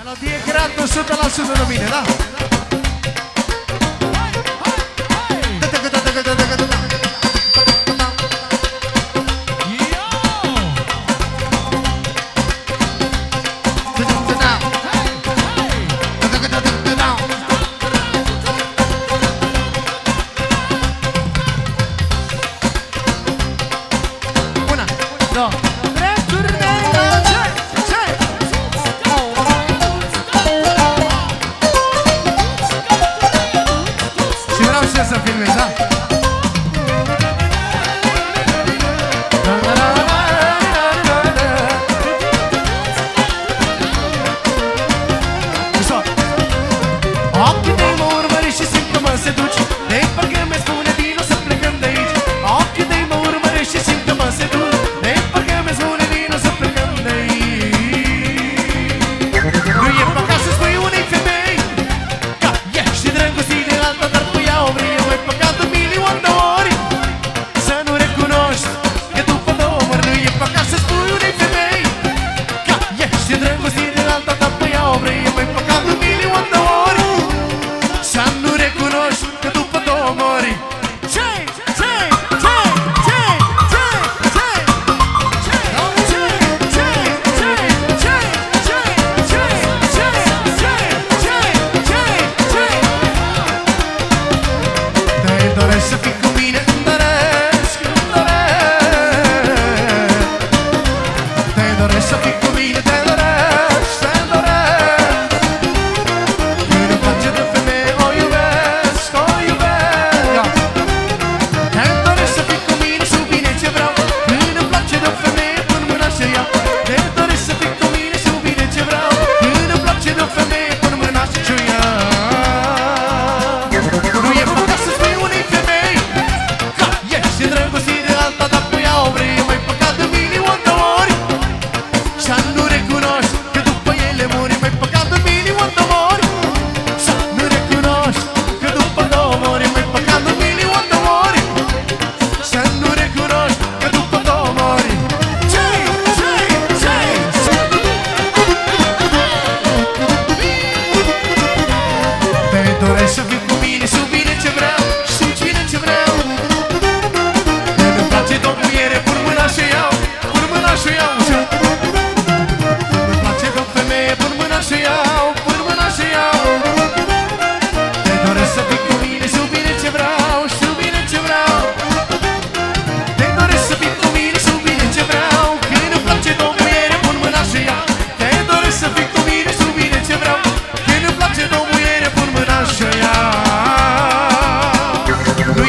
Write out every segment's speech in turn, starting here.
Melodije kratno, sutra la sutra domine.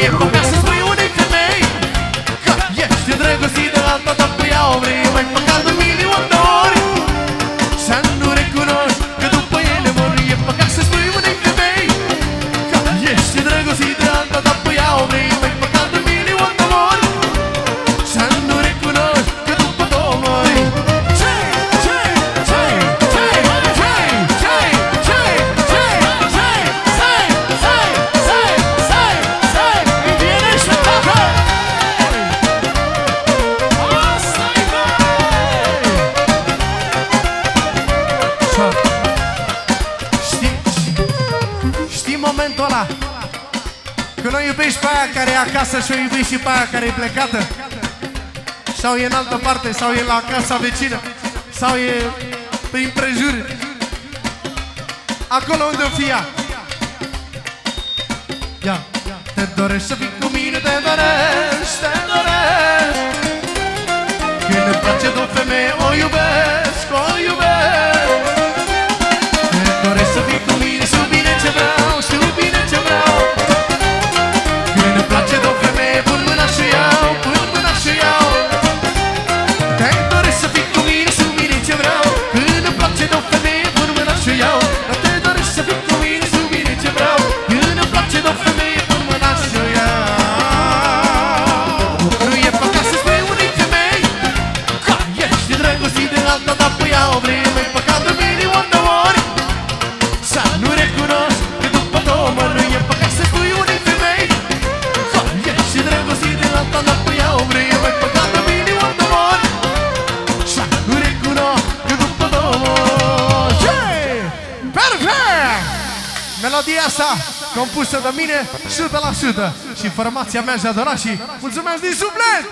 viejo me asustó. ăla Că nu iubești pe aia care e acasă și o iubești și pe aia care e plecată. Sau e în altă parte, sau e la casa vecină Sau e prin prejuri Acolo unde o fi Ia, te dorești să fii cu mine, te dorești, te dorești. Când îmi place de o femeie, o iubești Melodia asta compusă de mine 100% Și formația mea și adorașii Mulțumesc din suflet!